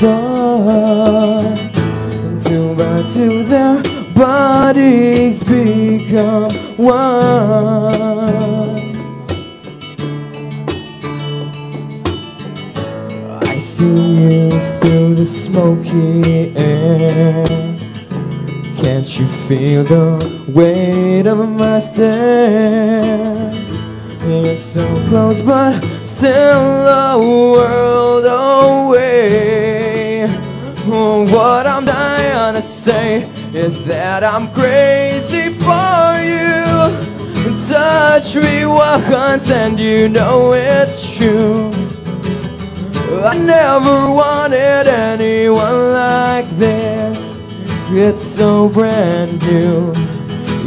And two by two, their bodies become one. I see you through the smoky air. Can't you feel the weight of my stare? You're so close, but still a is that I'm crazy for you. Touch me once, and you know it's true. I never wanted anyone like this. It's so brand new.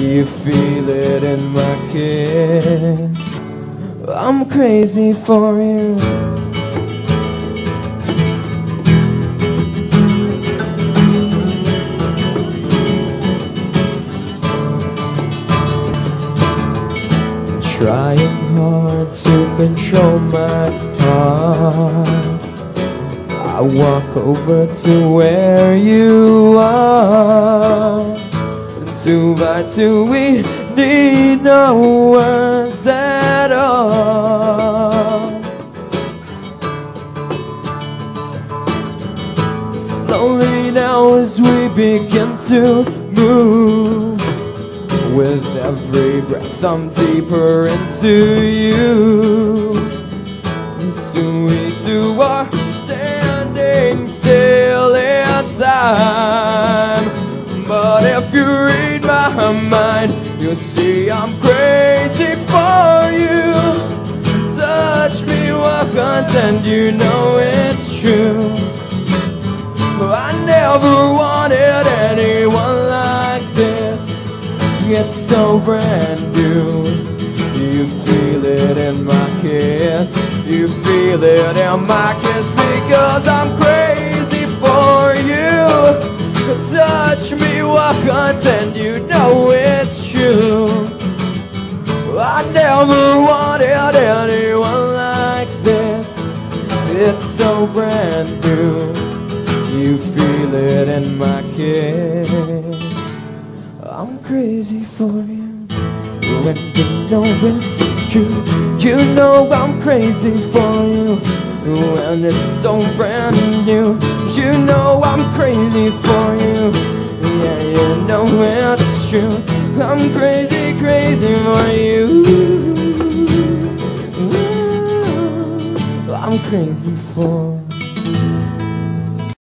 You feel it in my kiss. I'm crazy for you. Trying hard to control my heart. I walk over to where you are. And two by two, we need no words at all. Slowly now, as we begin to move. With every breath, I'm deeper into you. And soon we two are standing still in time. But if you read my mind, you'll see I'm crazy for you. Touch me once, and you know it's true. I never wanted this. It's so brand new. You feel it in my kiss. You feel it in my kiss because I'm crazy for you. Touch me once and you know it's true. I never wanted anyone like this. It's so brand new. You feel it in my kiss. I'm crazy for you. When you know it's true, you know I'm crazy for you. When it's so brand new, you know I'm crazy for you. Yeah, you know it's true. I'm crazy, crazy for you. I'm crazy for